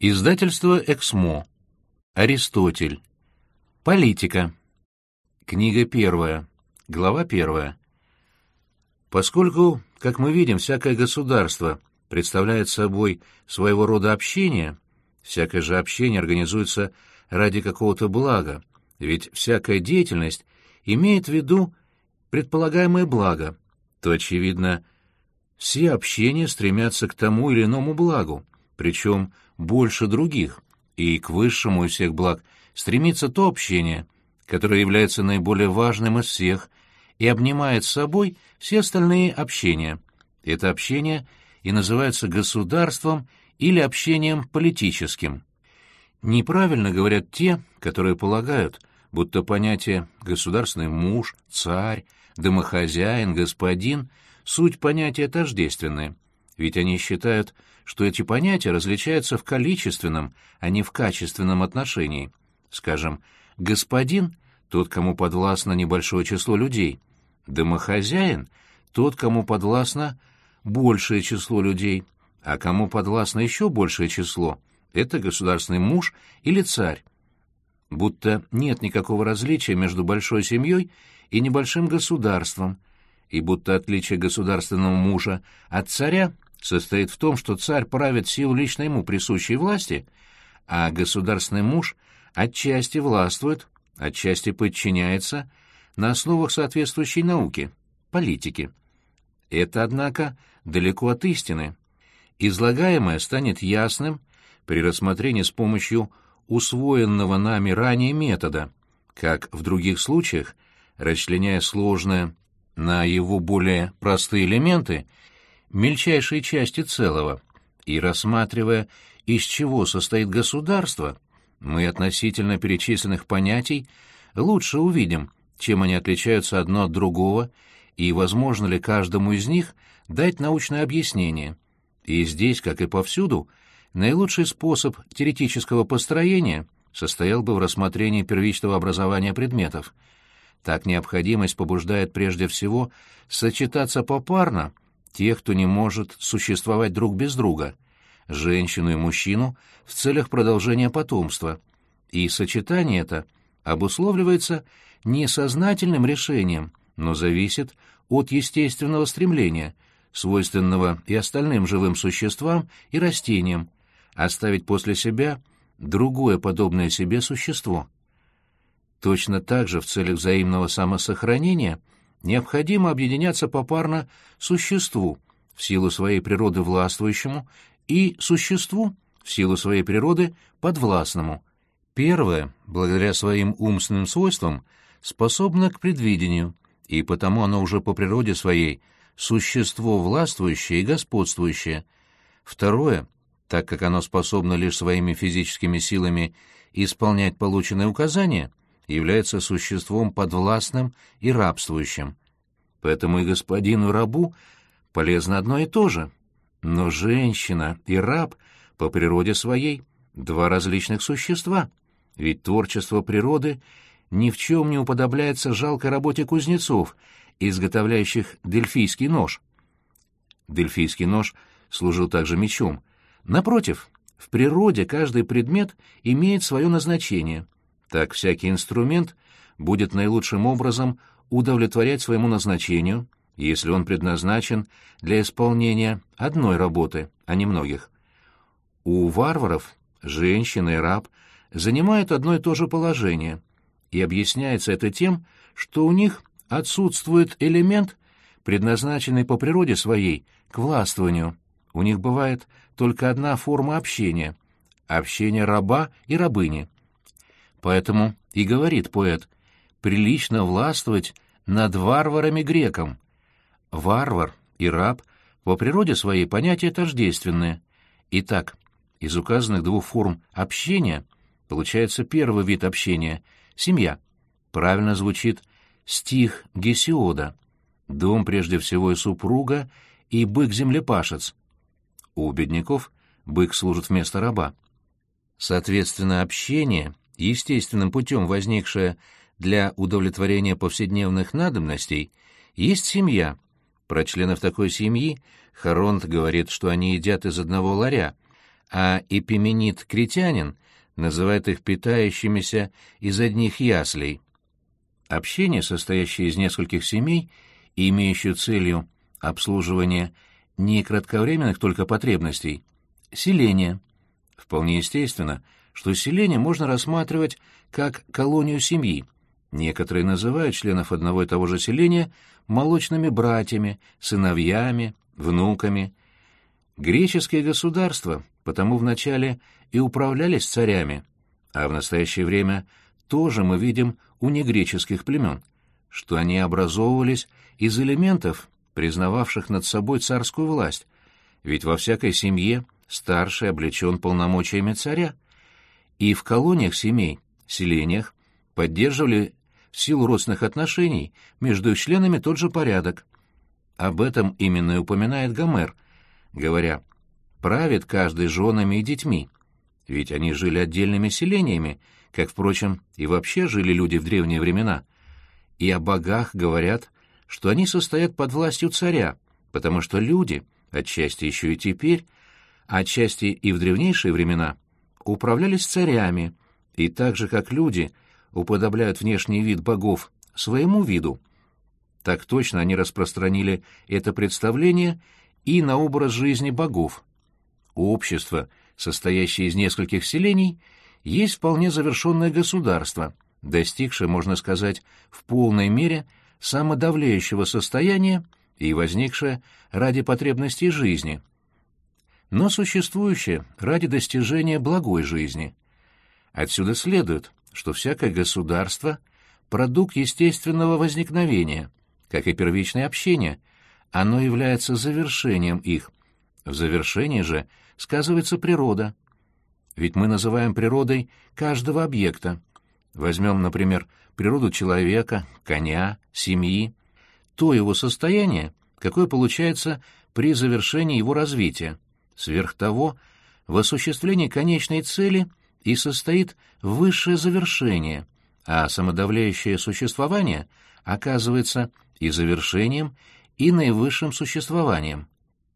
Издательство «Эксмо». Аристотель. Политика. Книга первая. Глава первая. Поскольку, как мы видим, всякое государство представляет собой своего рода общение, всякое же общение организуется ради какого-то блага, ведь всякая деятельность имеет в виду предполагаемое благо, то, очевидно, все общения стремятся к тому или иному благу, причем больше других, и к высшему из всех благ стремится то общение, которое является наиболее важным из всех и обнимает с собой все остальные общения. Это общение и называется государством или общением политическим. Неправильно говорят те, которые полагают, будто понятие «государственный муж», «царь», «домохозяин», «господин» — суть понятия тождественные, ведь они считают, что эти понятия различаются в количественном, а не в качественном отношении. Скажем, «господин» — тот, кому подвластно небольшое число людей, «домохозяин» — тот, кому подвластно большее число людей, а кому подвластно еще большее число — это государственный муж или царь. Будто нет никакого различия между большой семьей и небольшим государством, и будто отличие государственного мужа от царя состоит в том, что царь правит силу лично ему присущей власти, а государственный муж отчасти властвует, отчасти подчиняется на основах соответствующей науки, политики. Это, однако, далеко от истины. Излагаемое станет ясным при рассмотрении с помощью усвоенного нами ранее метода, как в других случаях, расчленяя сложное на его более простые элементы — мельчайшие части целого, и рассматривая, из чего состоит государство, мы относительно перечисленных понятий лучше увидим, чем они отличаются одно от другого, и возможно ли каждому из них дать научное объяснение. И здесь, как и повсюду, наилучший способ теоретического построения состоял бы в рассмотрении первичного образования предметов. Так необходимость побуждает прежде всего сочетаться попарно тех, кто не может существовать друг без друга, женщину и мужчину в целях продолжения потомства. И сочетание это обусловливается не сознательным решением, но зависит от естественного стремления, свойственного и остальным живым существам и растениям, оставить после себя другое подобное себе существо. Точно так же в целях взаимного самосохранения – необходимо объединяться попарно существу, в силу своей природы властвующему, и существу, в силу своей природы подвластному. Первое, благодаря своим умственным свойствам, способно к предвидению, и потому оно уже по природе своей существо властвующее и господствующее. Второе, так как оно способно лишь своими физическими силами исполнять полученные указания — является существом подвластным и рабствующим. Поэтому и господину рабу полезно одно и то же. Но женщина и раб по природе своей — два различных существа, ведь творчество природы ни в чем не уподобляется жалкой работе кузнецов, изготовляющих дельфийский нож. Дельфийский нож служил также мечом. Напротив, в природе каждый предмет имеет свое назначение — так всякий инструмент будет наилучшим образом удовлетворять своему назначению, если он предназначен для исполнения одной работы, а не многих. У варваров женщина и раб занимают одно и то же положение, и объясняется это тем, что у них отсутствует элемент, предназначенный по природе своей к властвованию. У них бывает только одна форма общения — общение раба и рабыни — Поэтому и говорит поэт, прилично властвовать над варварами-греком. Варвар и раб по природе своей понятия тождественные. Итак, из указанных двух форм общения получается первый вид общения — семья. Правильно звучит стих Гесиода. Дом прежде всего и супруга, и бык-землепашец. У бедняков бык служит вместо раба. Соответственно, общение естественным путем возникшая для удовлетворения повседневных надобностей, есть семья. Про членов такой семьи Харонт говорит, что они едят из одного ларя, а эпименит-критянин называет их питающимися из одних яслей. Общение, состоящее из нескольких семей и имеющее целью обслуживание не кратковременных только потребностей, селение. Вполне естественно, что селение можно рассматривать как колонию семьи. Некоторые называют членов одного и того же селения молочными братьями, сыновьями, внуками. Греческие государства потому вначале и управлялись царями, а в настоящее время тоже мы видим у негреческих племен, что они образовывались из элементов, признававших над собой царскую власть, ведь во всякой семье старший облечен полномочиями царя. И в колониях семей, селениях, поддерживали в силу родственных отношений между членами тот же порядок. Об этом именно и упоминает Гомер, говоря «правит каждый женами и детьми», ведь они жили отдельными селениями, как, впрочем, и вообще жили люди в древние времена. И о богах говорят, что они состоят под властью царя, потому что люди, отчасти еще и теперь, отчасти и в древнейшие времена, управлялись царями, и так же, как люди уподобляют внешний вид богов своему виду, так точно они распространили это представление и на образ жизни богов. Общество, состоящее из нескольких селений, есть вполне завершенное государство, достигшее, можно сказать, в полной мере самодавляющего состояния и возникшее ради потребностей жизни – но существующее ради достижения благой жизни. Отсюда следует, что всякое государство — продукт естественного возникновения, как и первичное общение, оно является завершением их. В завершении же сказывается природа. Ведь мы называем природой каждого объекта. Возьмем, например, природу человека, коня, семьи. То его состояние, какое получается при завершении его развития. Сверх того, в осуществлении конечной цели и состоит высшее завершение, а самодавляющее существование оказывается и завершением, и наивысшим существованием.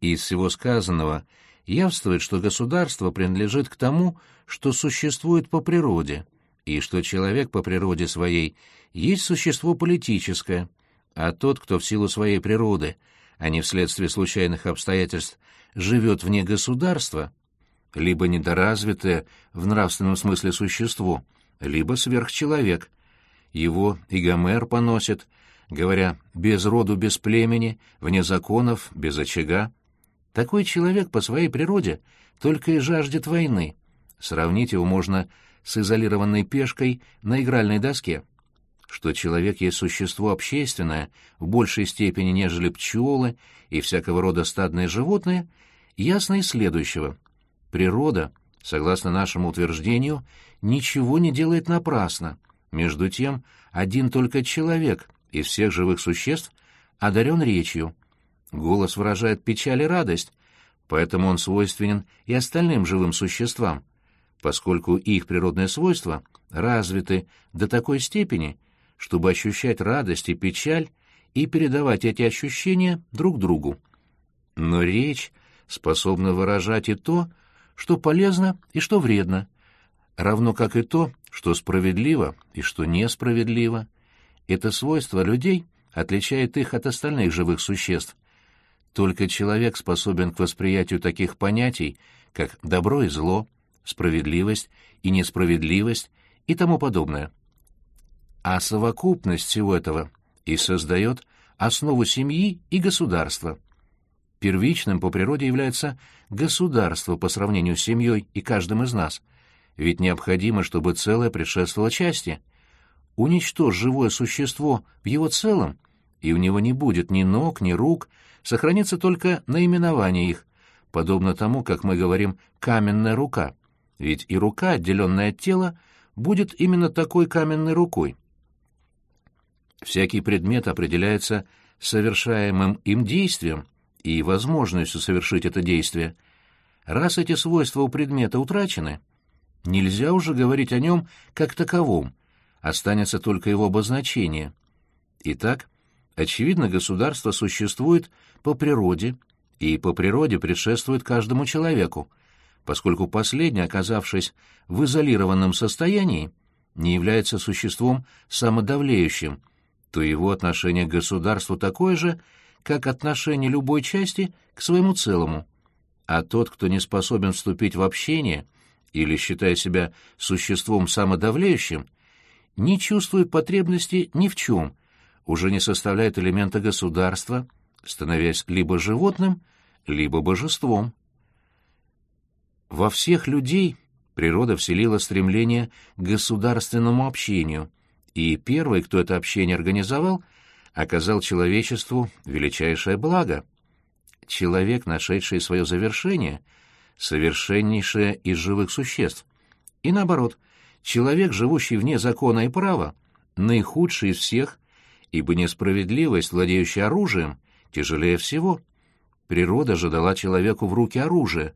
Из всего сказанного явствует, что государство принадлежит к тому, что существует по природе, и что человек по природе своей есть существо политическое, а тот, кто в силу своей природы, а не вследствие случайных обстоятельств, живет вне государства, либо недоразвитое в нравственном смысле существо, либо сверхчеловек. Его и Гомер поносит, говоря «без роду, без племени, вне законов, без очага». Такой человек по своей природе только и жаждет войны. Сравнить его можно с изолированной пешкой на игральной доске. Что человек есть существо общественное в большей степени, нежели пчелы и всякого рода стадные животные, ясно из следующего. Природа, согласно нашему утверждению, ничего не делает напрасно. Между тем, один только человек из всех живых существ одарен речью. Голос выражает печаль и радость, поэтому он свойственен и остальным живым существам, поскольку их природные свойства развиты до такой степени, чтобы ощущать радость и печаль и передавать эти ощущения друг другу. Но речь способна выражать и то, что полезно и что вредно, равно как и то, что справедливо и что несправедливо. Это свойство людей отличает их от остальных живых существ. Только человек способен к восприятию таких понятий, как добро и зло, справедливость и несправедливость и тому подобное. А совокупность всего этого и создает основу семьи и государства – Первичным по природе является государство по сравнению с семьей и каждым из нас, ведь необходимо, чтобы целое предшествовало части. Уничтожь живое существо в его целом, и у него не будет ни ног, ни рук, сохранится только наименование их, подобно тому, как мы говорим «каменная рука», ведь и рука, отделенная от тела, будет именно такой каменной рукой. Всякий предмет определяется совершаемым им действием, и возможностью совершить это действие. Раз эти свойства у предмета утрачены, нельзя уже говорить о нем как таковом, останется только его обозначение. Итак, очевидно, государство существует по природе, и по природе предшествует каждому человеку, поскольку последний, оказавшись в изолированном состоянии, не является существом самодавлеющим, то его отношение к государству такое же, как отношение любой части к своему целому. А тот, кто не способен вступить в общение или считая себя существом самодавлеющим, не чувствует потребности ни в чем, уже не составляет элемента государства, становясь либо животным, либо божеством. Во всех людей природа вселила стремление к государственному общению, и первый, кто это общение организовал, оказал человечеству величайшее благо. Человек, нашедший свое завершение, совершеннейшее из живых существ. И наоборот, человек, живущий вне закона и права, наихудший из всех, ибо несправедливость, владеющая оружием, тяжелее всего. Природа же дала человеку в руки оружие,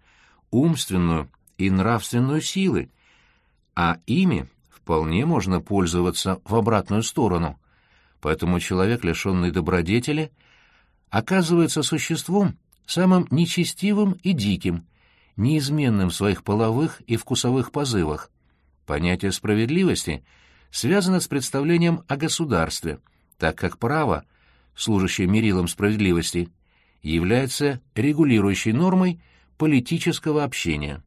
умственную и нравственную силы, а ими вполне можно пользоваться в обратную сторону. Поэтому человек, лишенный добродетели, оказывается существом самым нечестивым и диким, неизменным в своих половых и вкусовых позывах. Понятие справедливости связано с представлением о государстве, так как право, служащее мерилом справедливости, является регулирующей нормой политического общения.